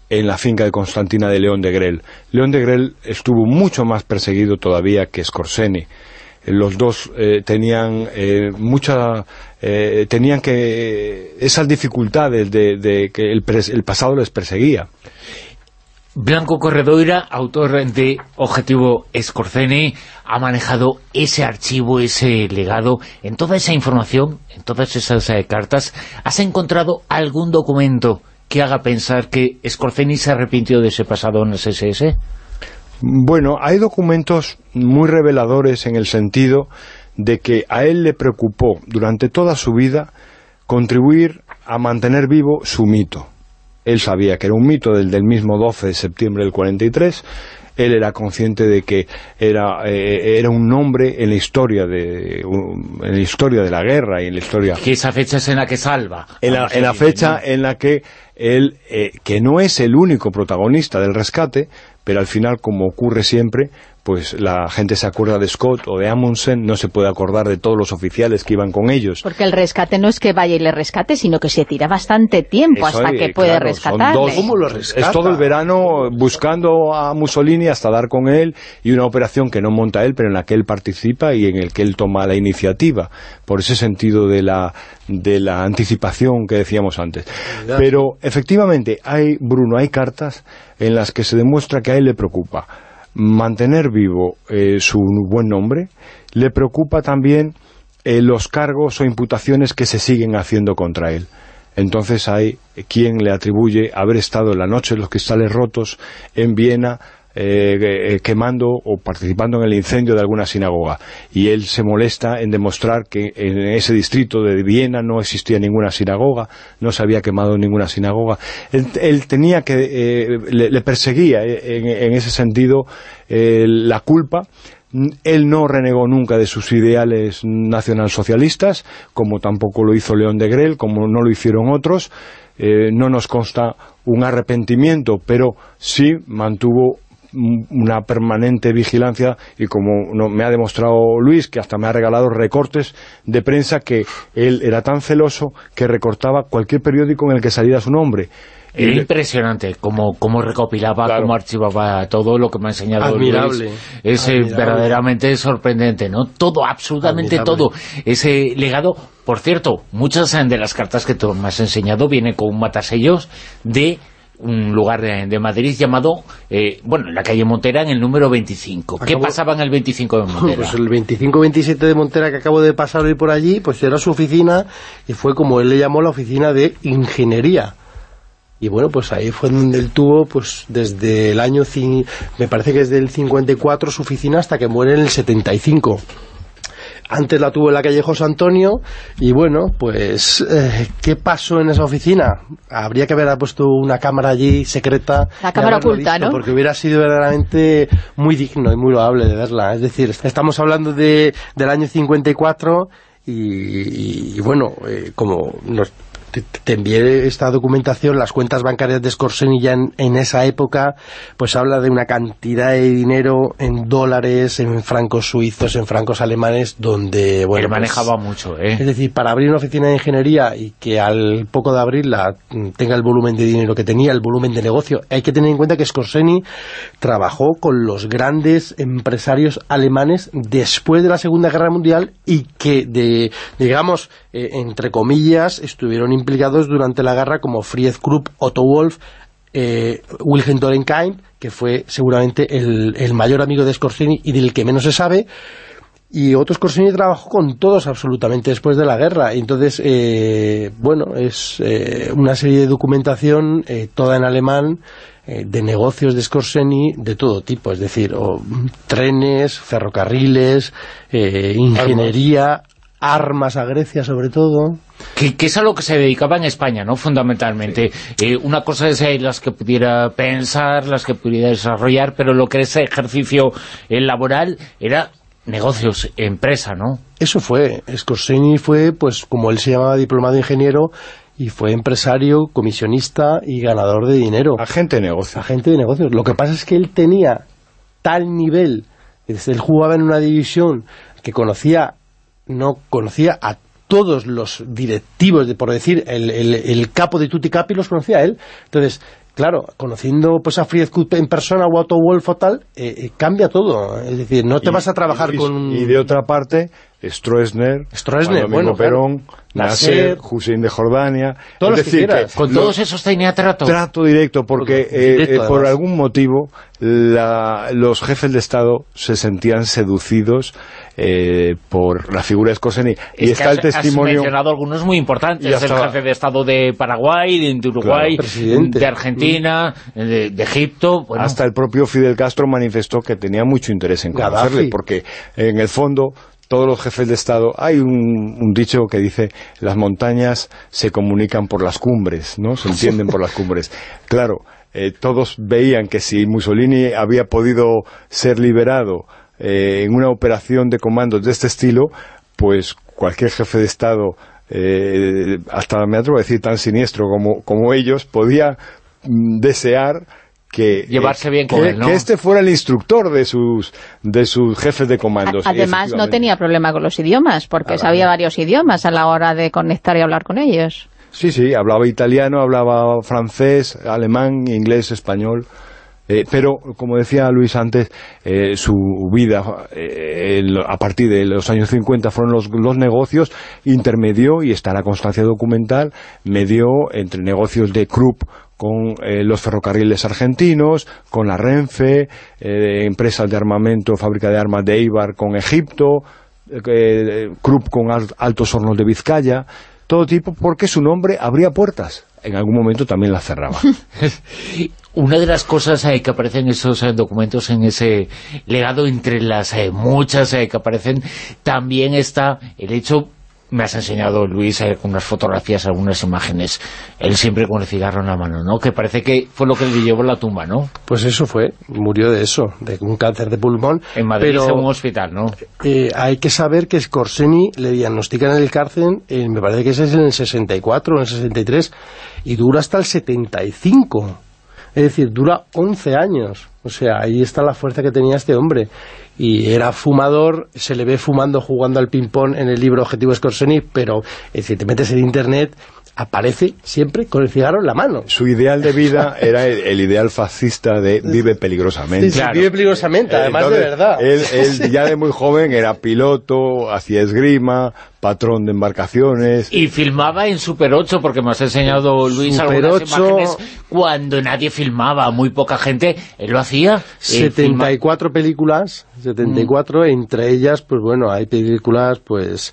en la finca de Constantina de León de Grel. León de Grel estuvo mucho más perseguido todavía que Scorseni. Los dos eh, tenían eh, mucha eh, tenían que esas dificultades de, que el, el pasado les perseguía. Blanco Corredoira, autor de Objetivo Scorseni, ha manejado ese archivo, ese legado, en toda esa información, en todas esas cartas, ¿has encontrado algún documento que haga pensar que Scorseni se arrepintió de ese pasado en las SS? Bueno, hay documentos muy reveladores en el sentido de que a él le preocupó durante toda su vida contribuir a mantener vivo su mito. Él sabía que era un mito del, del mismo 12 de septiembre del 43, él era consciente de que era, eh, era un nombre en la historia de un- en la historia de la guerra y en la historia Que esa fecha es en la que salva. en la, en fecha en la que él, eh, que no es el único protagonista del rescate, pero al final, como ocurre siempre, pues la gente se acuerda de Scott o de Amundsen, no se puede acordar de todos los oficiales que iban con ellos. Porque el rescate no es que vaya y le rescate, sino que se tira bastante tiempo Eso, hasta que puede claro, son rescatarle. dos- ¿Cómo lo rescata? Es todo el verano buscando a Mussolini hasta dar con él y una operación que no monta él, pero en la que él participa y en el que él toma la iniciativa, por ese sentido de la, de la anticipación que decíamos antes. Pero efectivamente, hay, Bruno, hay cartas en las que se demuestra que a él le preocupa mantener vivo eh, su buen nombre, le preocupa también eh, los cargos o imputaciones que se siguen haciendo contra él. Entonces hay quien le atribuye haber estado en la noche de los cristales rotos en Viena eh, eh, quemando o participando en el incendio de alguna sinagoga. Y él se molesta en demostrar que en ese distrito de Viena no existía ninguna sinagoga, no se había quemado ninguna sinagoga. Él, tenía que, eh, le, perseguía eh, en, ese sentido la culpa él no renegó nunca de sus ideales nacionalsocialistas, como tampoco lo hizo León de Grel, como no lo hicieron otros. No nos consta un arrepentimiento, pero sí mantuvo una permanente vigilancia y como no, me ha demostrado Luis, que hasta me ha regalado recortes de prensa que él era tan celoso que recortaba cualquier periódico en el que saliera su nombre. Era impresionante cómo, cómo recopilaba, Claro. cómo archivaba todo lo que me ha enseñado Admirable. Luis. Es eh, Admirable. verdaderamente sorprendente, ¿no? Todo, absolutamente Admirable. todo. Ese legado, por cierto, muchas de las cartas que tú me has enseñado vienen con un matasellos de un lugar de, de Madrid llamado, eh, bueno, en la calle Montera, en el número 25. ¿Qué pasaba en el 25 de Montera? Pues el 25-27 de Montera que acabo de pasar hoy por allí, pues era su oficina y fue como él le llamó la oficina de ingeniería. Y bueno, pues ahí fue donde él tuvo, pues desde el año, me parece que desde el 54 su oficina hasta que muere en el 75. Antes la tuvo en la calle José Antonio, y bueno, pues, eh, ¿qué pasó en esa oficina? Habría que haber puesto una cámara allí secreta. La cámara oculta, ¿no? Porque hubiera sido verdaderamente muy digno y muy loable de verla. Es decir, estamos hablando de, del año 54 y, y bueno, eh, como nos te, envié esta documentación, las cuentas bancarias de Scorseni ya en, esa época, pues habla de una cantidad de dinero en dólares, en francos suizos, en francos alemanes, donde... Bueno, Él pues, manejaba mucho, ¿eh? Es decir, para abrir una oficina de ingeniería y que al poco de abrirla tenga el volumen de dinero que tenía, el volumen de negocio, hay que tener en cuenta que Scorseni trabajó con los grandes empresarios alemanes después de la Segunda Guerra Mundial y que, de digamos, eh, entre comillas, estuvieron implicados durante la guerra como Fried Krupp, Otto Wolf, eh, Wilhelm Dorenheim, que fue seguramente el, mayor amigo de Scorseni y del que menos se sabe, y Otto Scorseni trabajó con todos absolutamente después de la guerra. Entonces, eh, bueno, es eh, una serie de documentación, toda en alemán, de negocios de Scorseni de todo tipo, es decir, trenes, ferrocarriles, ingeniería, armas a Grecia sobre todo. Que, es a lo que se dedicaba en España, ¿no? Fundamentalmente. Eh, una cosa es eh, las que pudiera pensar, las que pudiera desarrollar, pero lo que es ejercicio eh, laboral era negocios, empresa, ¿no? Eso fue. Scorseni fue, pues, como él se llamaba diplomado ingeniero, y fue empresario, comisionista y ganador de dinero. Agente de negocios. Agente de negocios. Lo que pasa es que él tenía tal nivel, él jugaba en una división que conocía no conocía a todos los directivos, de por decir, el, el, capo de Tutti Capi los conocía a él. Entonces, claro, conociendo pues a Fried en persona o a Otto Wolf o tal, eh, eh, cambia todo. Es decir, no te vas a trabajar con... Y de otra parte, Stroessner, Stroessner bueno, Perón, Nasser, Hussein de Jordania... Todos es decir, que con todos esos tenía trato. Trato directo, porque eh, por algún motivo los jefes de Estado se sentían seducidos eh, por la figura de Scorseni. y está el testimonio... Has mencionado algunos muy importantes, el jefe de Estado de Paraguay, de Uruguay, de Argentina, de, Egipto... Hasta el propio Fidel Castro manifestó que tenía mucho interés en conocerle, porque en el fondo todos los jefes de Estado, hay un, dicho que dice, las montañas se comunican por las cumbres, ¿no? Se entienden por las cumbres. Claro, eh, todos veían que si Mussolini había podido ser liberado eh, en una operación de comandos de este estilo, pues cualquier jefe de Estado, eh, hasta me atrevo a decir tan siniestro como, como ellos, podía mm, desear que, llevarse bien con él, que este fuera el instructor de sus de sus jefes de comandos. Además no tenía problema con los idiomas, porque sabía varios idiomas a la hora de conectar y hablar con ellos. Sí, sí, hablaba italiano, hablaba francés, alemán, inglés, español. Eh, pero, como decía Luis antes, eh, su vida eh, a partir de los años 50 fueron los, los, negocios, intermedió, y está la constancia documental, medió entre negocios de Krupp con los ferrocarriles argentinos, con la Renfe, empresas de armamento, fábrica de armas de Eibar con Egipto, Krupp con altos hornos de Vizcaya, todo tipo, porque su nombre abría puertas. En algún momento también las cerraba. Una de las cosas eh, que aparecen en esos eh, documentos, en ese legado, entre las eh, muchas que aparecen, también está el hecho me has enseñado, Luis, con unas fotografías, algunas imágenes, él siempre con el cigarro en la mano, ¿no? Que parece que fue lo que le llevó a la tumba, ¿no? Pues eso fue, murió de eso, de un cáncer de pulmón. En Madrid, pero, en un hospital, ¿no? hay que saber que Scorseni le diagnostican en el cárcel, me parece que ese es en el 64 o en el 63, y dura hasta el 75 es decir, dura 11 años. O sea, ahí está la fuerza que tenía este hombre. Y era fumador, se le ve fumando, jugando al ping-pong en el libro Objetivo Scorseni, pero decir, te metes en Internet aparece siempre con el cigarro en la mano. Su ideal de vida era el, ideal fascista de vive peligrosamente. Sí, vive peligrosamente, además de verdad. Él, ya de muy joven era piloto, hacía esgrima, patrón de embarcaciones. Y filmaba en Super 8, porque me has enseñado, Luis, Super algunas imágenes cuando nadie filmaba, muy poca gente, él lo hacía. 74 películas, 74, entre ellas, pues bueno, hay películas, pues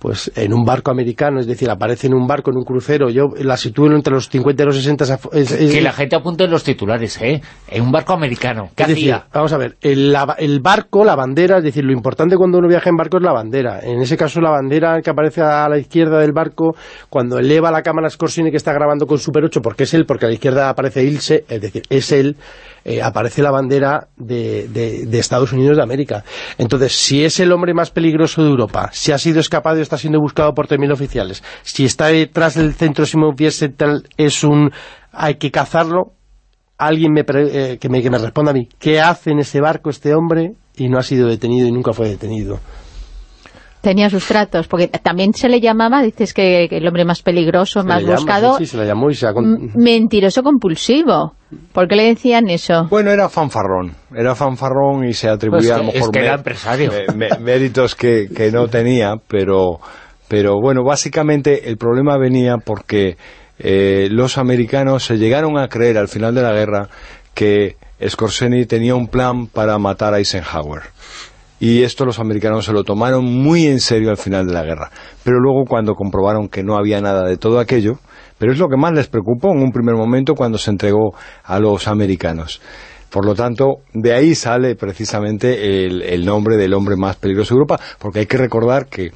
pues en un barco americano, es decir, aparece en un barco, en un crucero, yo la sitúo entre los 50 y los 60... que la gente apunte en los titulares, ¿eh? En un barco americano. ¿Qué hacía? vamos a ver, el, el, barco, la bandera, es decir, lo importante cuando uno viaja en barco es la bandera. En ese caso, la bandera que aparece a la izquierda del barco, cuando eleva la cámara Scorsini que está grabando con Super 8, porque es él, porque a la izquierda aparece Ilse, es decir, es él, eh, aparece la bandera de, de, Estados Unidos de América. Entonces, si es el hombre más peligroso de Europa, si ha sido escapado y está siendo buscado por 3.000 oficiales, si está detrás del centro Simón Central es un... hay que cazarlo, alguien me, eh, que, me, que me responda a mí, ¿qué hace en ese barco este hombre? Y no ha sido detenido y nunca fue detenido tenía sus tratos, porque también se le llamaba, dices que, el hombre más peligroso, más buscado, sí, se le llamó y se mentiroso compulsivo. ¿Por qué le decían eso? Bueno, era fanfarrón, era fanfarrón y se atribuía pues a lo mejor era empresario. méritos que, que no tenía, pero, pero bueno, básicamente el problema venía porque eh, los americanos se llegaron a creer al final de la guerra que Scorseni tenía un plan para matar a Eisenhower y esto los americanos se lo tomaron muy en serio al final de la guerra. Pero luego cuando comprobaron que no había nada de todo aquello, pero es lo que más les preocupó en un primer momento cuando se entregó a los americanos. Por lo tanto, de ahí sale precisamente el, nombre del hombre más peligroso de Europa, porque hay que recordar que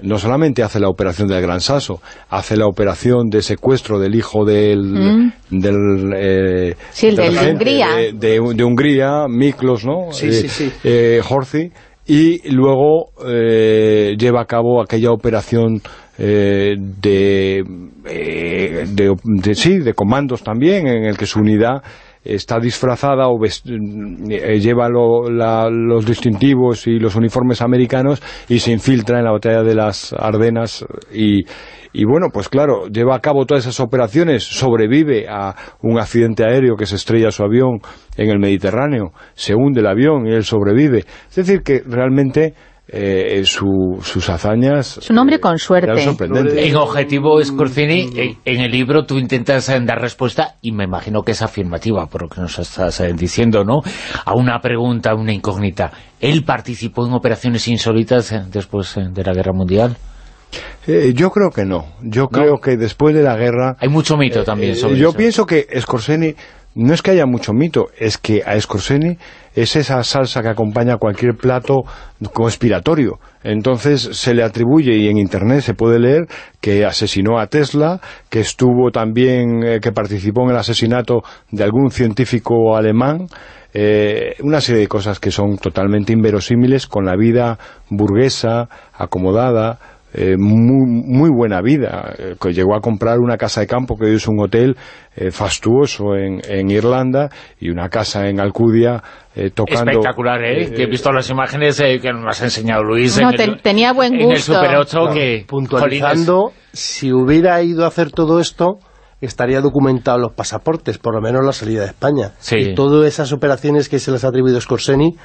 no solamente hace la operación del Gran Saso, hace la operación de secuestro del hijo del... Mm. del eh, sí, de, Hungría. De, Hungría, Miklos, ¿no? Sí, sí, sí. Eh, Horthy, y luego eh, lleva a cabo aquella operación eh, de, eh, de, sí, de comandos también, en el que su unidad está disfrazada o lleva los distintivos y los uniformes americanos y se infiltra en la batalla de las Ardenas y, y bueno, pues claro, lleva a cabo todas esas operaciones, sobrevive a un accidente aéreo que se estrella su avión en el Mediterráneo, se hunde el avión y él sobrevive. Es decir, que realmente eh, sus hazañas... Su nombre con suerte. En Objetivo Scorsini, en el libro tú intentas eh, dar respuesta, y me imagino que es afirmativa, por lo que nos estás eh, diciendo, ¿no? A una pregunta, a una incógnita. ¿Él participó en operaciones insólitas después de la Guerra Mundial? Eh, yo creo que no. Yo creo que después de la guerra... Hay mucho mito también sobre Yo pienso que Scorseni... No es que haya mucho mito, es que a Scorseni es esa salsa que acompaña cualquier plato conspiratorio. Entonces se le atribuye, y en Internet se puede leer, que asesinó a Tesla, que estuvo también, eh, que participó en el asesinato de algún científico alemán, eh, una serie de cosas que son totalmente inverosímiles con la vida burguesa, acomodada, eh, muy, buena vida, eh, que llegó a comprar una casa de campo que es un hotel eh, fastuoso en, en, Irlanda y una casa en Alcudia tocando... Espectacular, ¿eh? que he visto las imágenes que nos has enseñado Luis no, tenía buen gusto. en el Super 8 que... Puntualizando, si hubiera ido a hacer todo esto estaría documentado los pasaportes, por lo menos la salida de España. Y todas esas operaciones que se les ha atribuido a Scorseni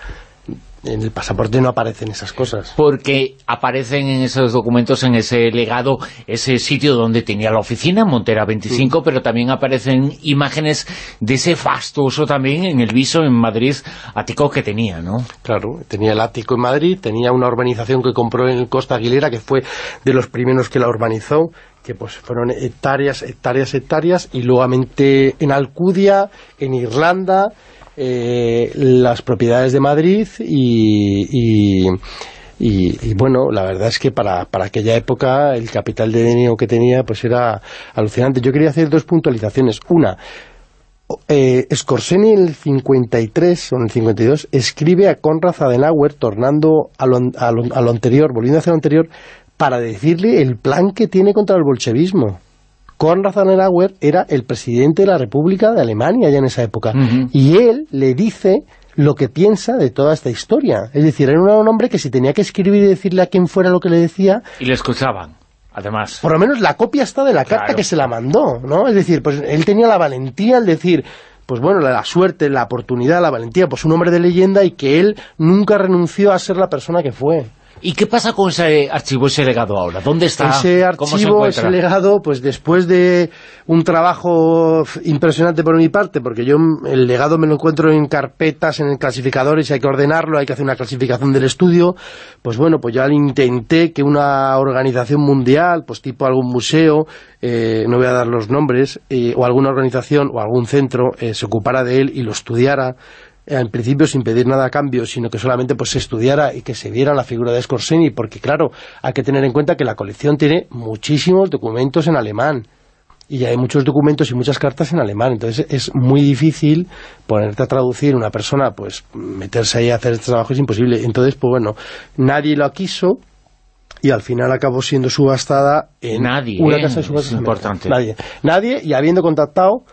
en el pasaporte no aparecen esas cosas. Porque aparecen en esos documentos, en ese legado, ese sitio donde tenía la oficina, Montera 25, pero también aparecen imágenes de ese fastuoso también en el viso en Madrid, ático que tenía, ¿no? Claro, tenía el ático en Madrid, tenía una urbanización que compró en Costa Aguilera, que fue de los primeros que la urbanizó, que pues fueron hectáreas, hectáreas, hectáreas, y luego en Alcudia, en Irlanda, eh, las propiedades de Madrid y, y, bueno, la verdad es que para, para, aquella época el capital de dinero que tenía pues era alucinante. Yo quería hacer dos puntualizaciones. Una, eh, Scorseni en el 53 o en el 52 escribe a Konrad Adenauer tornando a lo, a lo anterior, volviendo hacia lo anterior, para decirle el plan que tiene contra el bolchevismo. Konrad Adenauer era el presidente de la República de Alemania ya en esa época. Y él le dice lo que piensa de toda esta historia. Es decir, era un hombre que si tenía que escribir y decirle a quien fuera lo que le decía... Y le escuchaban, además. Por lo menos la copia está de la carta que se la mandó, ¿no? Es decir, pues él tenía la valentía al decir pues bueno, la, suerte, la oportunidad, la valentía, pues un hombre de leyenda y que él nunca renunció a ser la persona que fue. ¿Y qué pasa con ese archivo, ese legado ahora? ¿Dónde está? Ese archivo, ese legado, pues después de un trabajo impresionante por mi parte, porque yo el legado me lo encuentro en carpetas, en clasificadores, y hay que ordenarlo, hay que hacer una clasificación del estudio, pues bueno, pues ya intenté que una organización mundial, pues tipo algún museo, eh, no voy a dar los nombres, eh, o alguna organización o algún centro eh, se ocupara de él y lo estudiara, en principio sin pedir nada a cambio, sino que solamente pues se estudiara y que se viera la figura de Scorseni, porque claro, hay que tener en cuenta que la colección tiene muchísimos documentos en alemán, y hay muchos documentos y muchas cartas en alemán, entonces es muy difícil ponerte a traducir una persona, pues meterse ahí a hacer este trabajo es imposible, entonces pues bueno, nadie lo quiso, y al final acabó siendo subastada en nadie, una casa de subastas. importante. Nadie, nadie, y habiendo contactado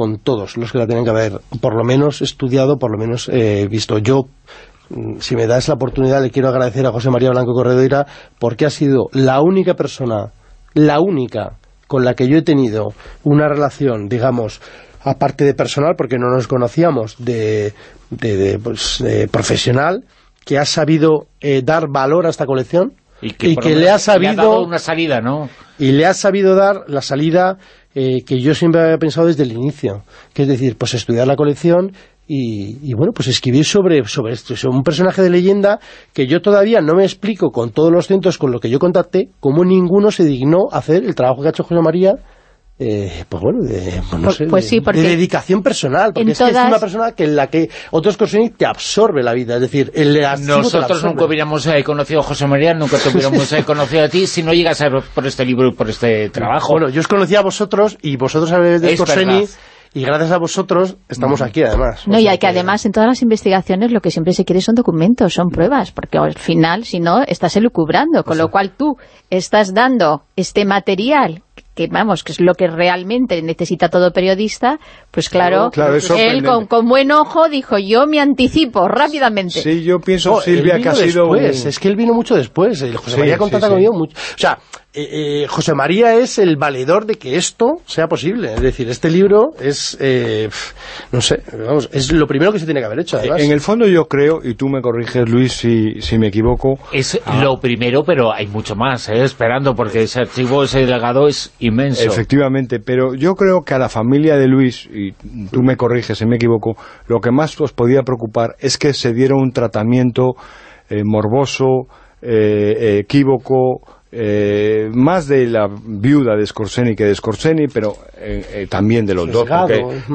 con todos los que la tienen que haber, por lo menos estudiado, por lo menos eh, visto. Yo, mm, si me das la oportunidad, le quiero agradecer a José María Blanco Corredera porque ha sido la única persona, la única con la que yo he tenido una relación, digamos, aparte de personal, porque no nos conocíamos, de, de, pues, profesional, que ha sabido eh, dar valor a esta colección y que, le ha sabido una salida, ¿no? Y le ha sabido dar la salida eh, que yo siempre había pensado desde el inicio, que es decir, pues estudiar la colección y, bueno, pues escribir sobre, sobre esto, sobre un personaje de leyenda que yo todavía no me explico con todos los centros con los que yo contacté, cómo ninguno se dignó hacer el trabajo que ha hecho José María eh, pues bueno, de, pues no pues sé, de, dedicación personal, porque es, que es una persona que en la que otros Corsini te absorbe la vida, es decir, el Nosotros nunca hubiéramos eh, conocido a José María, nunca te hubiéramos eh, conocido a ti si no llegas a por este libro y por este trabajo. Bueno, yo os conocía a vosotros y vosotros sabéis de Corsini y gracias a vosotros estamos aquí además. No, y hay que, además en todas las investigaciones lo que siempre se quiere son documentos, son pruebas, porque al final, si no, estás elucubrando, con lo cual tú estás dando este material que vamos, que es lo que realmente necesita todo periodista, pues claro, él con, buen ojo dijo, yo me anticipo rápidamente. Sí, yo pienso, oh, Silvia, que ha sido... Es que él vino mucho después, José María contacta conmigo mucho... O sea, eh, eh, José María es el valedor de que esto sea posible. Es decir, este libro es, eh, no sé, vamos, es lo primero que se tiene que haber hecho, además. En el fondo yo creo, y tú me corriges, Luis, si, si me equivoco... Es ah. lo primero, pero hay mucho más, esperando, porque ese archivo, ese legado es inmenso. Efectivamente, pero yo creo que a la familia de Luis, y tú me corriges si me equivoco, lo que más os podía preocupar es que se diera un tratamiento morboso, equívoco eh, más de la viuda de Scorseni que de Scorseni, pero eh, eh, también de los dos,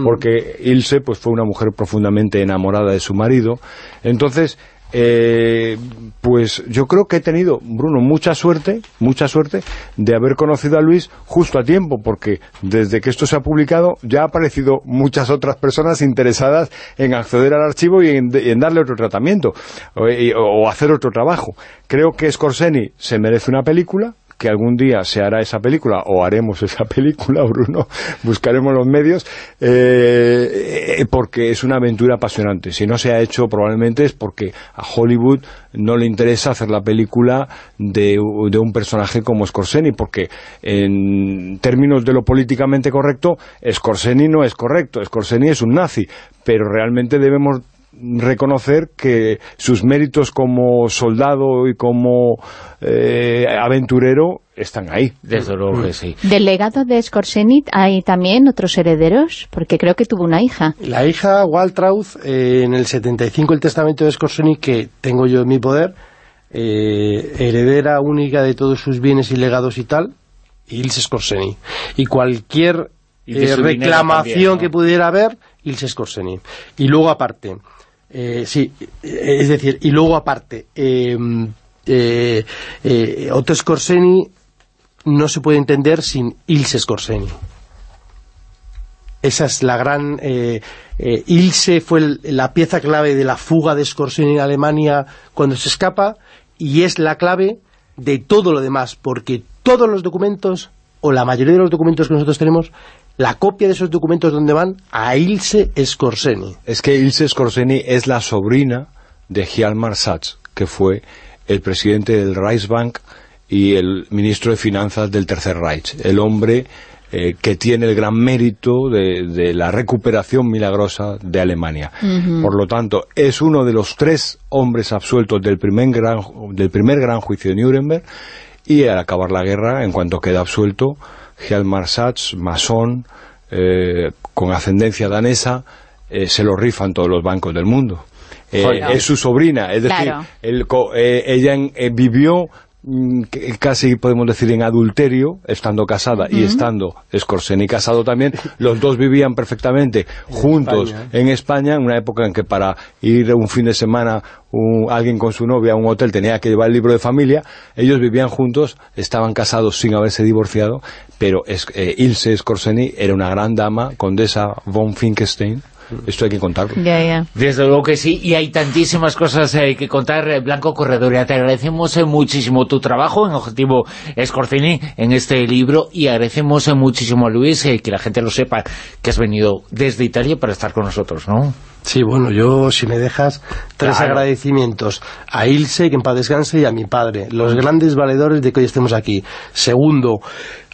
porque, Ilse pues, fue una mujer profundamente enamorada de su marido. Entonces, eh, pues yo creo que he tenido, Bruno, mucha suerte, mucha suerte de haber conocido a Luis justo a tiempo, porque desde que esto se ha publicado ya han aparecido muchas otras personas interesadas en acceder al archivo y en, darle otro tratamiento o, o, hacer otro trabajo. Creo que Scorseni se merece una película, que algún día se hará esa película, o haremos esa película, Bruno, buscaremos los medios, eh, eh, porque es una aventura apasionante. Si no se ha hecho, probablemente es porque a Hollywood no le interesa hacer la película de, un personaje como Scorseni, porque en términos de lo políticamente correcto, Scorseni no es correcto, Scorseni es un nazi, pero realmente debemos reconocer que sus méritos como soldado y como eh, aventurero están ahí. Desde luego que sí. Del legado de Scorseni hay también otros herederos, porque creo que tuvo una hija. La hija, Waltraud, eh, en el 75 el testamento de Scorseni, que tengo yo en mi poder, eh, heredera única de todos sus bienes y legados y tal, Ilse Scorseni. Y cualquier reclamación que pudiera haber, Ilse Scorseni. Y luego aparte, eh, sí, eh, es decir, y luego aparte, eh, eh, Otto Scorseni no se puede entender sin Ilse Scorseni. Esa es la gran... Ilse fue la pieza clave de la fuga de Scorseni en Alemania cuando se escapa y es la clave de todo lo demás, porque todos los documentos, o la mayoría de los documentos que nosotros tenemos, la copia de esos documentos donde van a Ilse Scorseni. Es que Ilse Scorseni es la sobrina de Hjalmar Sachs, que fue el presidente del Reichsbank y el ministro de Finanzas del Tercer Reich, el hombre eh, que tiene el gran mérito de, la recuperación milagrosa de Alemania. Por lo tanto, es uno de los tres hombres absueltos del primer gran, del primer gran juicio de Nuremberg y al acabar la guerra, en cuanto queda absuelto, Hjalmar Sachs, masón, eh, con ascendencia danesa, eh, se lo rifan todos los bancos del mundo. es su sobrina, es decir, ella vivió Mm, casi podemos decir en adulterio, estando casada y estando Scorseni casado también, los dos vivían perfectamente juntos en España, en una época en que para ir un fin de semana alguien con su novia a un hotel tenía que llevar el libro de familia, ellos vivían juntos, estaban casados sin haberse divorciado, pero eh, Ilse Scorseni era una gran dama, condesa von Finkenstein, esto hay que contarlo. Desde luego que sí, y hay tantísimas cosas eh, que contar. Eh, Blanco Corredoria, te agradecemos eh, muchísimo tu trabajo en Objetivo Escorcini, en este libro, y agradecemos muchísimo a Luis, que la gente lo sepa, que has venido desde Italia para estar con nosotros, ¿no? Sí, bueno, yo, si me dejas, tres agradecimientos. A Ilse, que en paz descanse, y a mi padre, los grandes valedores de que hoy estemos aquí. Segundo,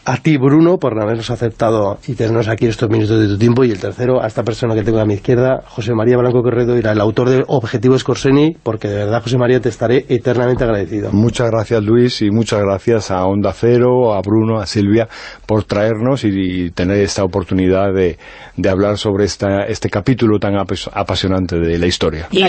a ti, Bruno, por habernos aceptado y tenernos aquí estos minutos de tu tiempo. Y el tercero, a esta persona que tengo a mi izquierda, José María Blanco Corredo, era el autor de Objetivo Scorseni, porque de verdad, José María, te estaré eternamente agradecido. Muchas gracias, Luis, y muchas gracias a Onda Cero, a Bruno, a Silvia, por traernos y, tener esta oportunidad de, hablar sobre esta, este capítulo tan apasionante de la historia.